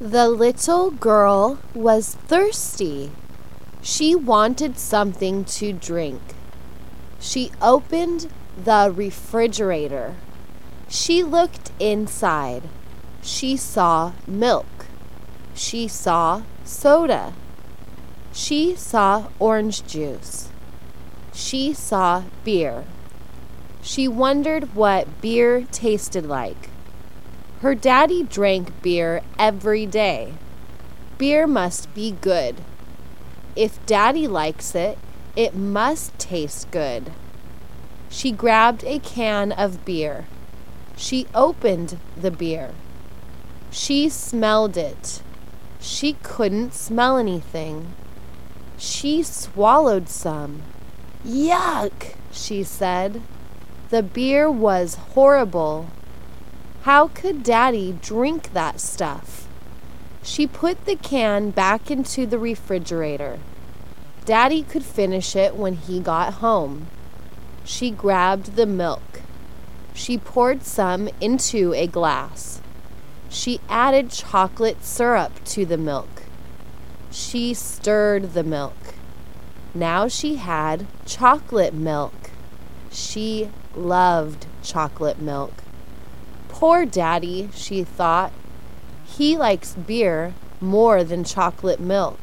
The little girl was thirsty. She wanted something to drink. She opened the refrigerator. She looked inside. She saw milk. She saw soda. She saw orange juice. She saw beer. She wondered what beer tasted like. Her daddy drank beer every day. Beer must be good. If daddy likes it, it must taste good. She grabbed a can of beer. She opened the beer. She smelled it. She couldn't smell anything. She swallowed some. Yuck, she said. The beer was horrible. How could Daddy drink that stuff? She put the can back into the refrigerator. Daddy could finish it when he got home. She grabbed the milk. She poured some into a glass. She added chocolate syrup to the milk. She stirred the milk. Now she had chocolate milk. She loved chocolate milk. Poor Daddy, she thought. He likes beer more than chocolate milk.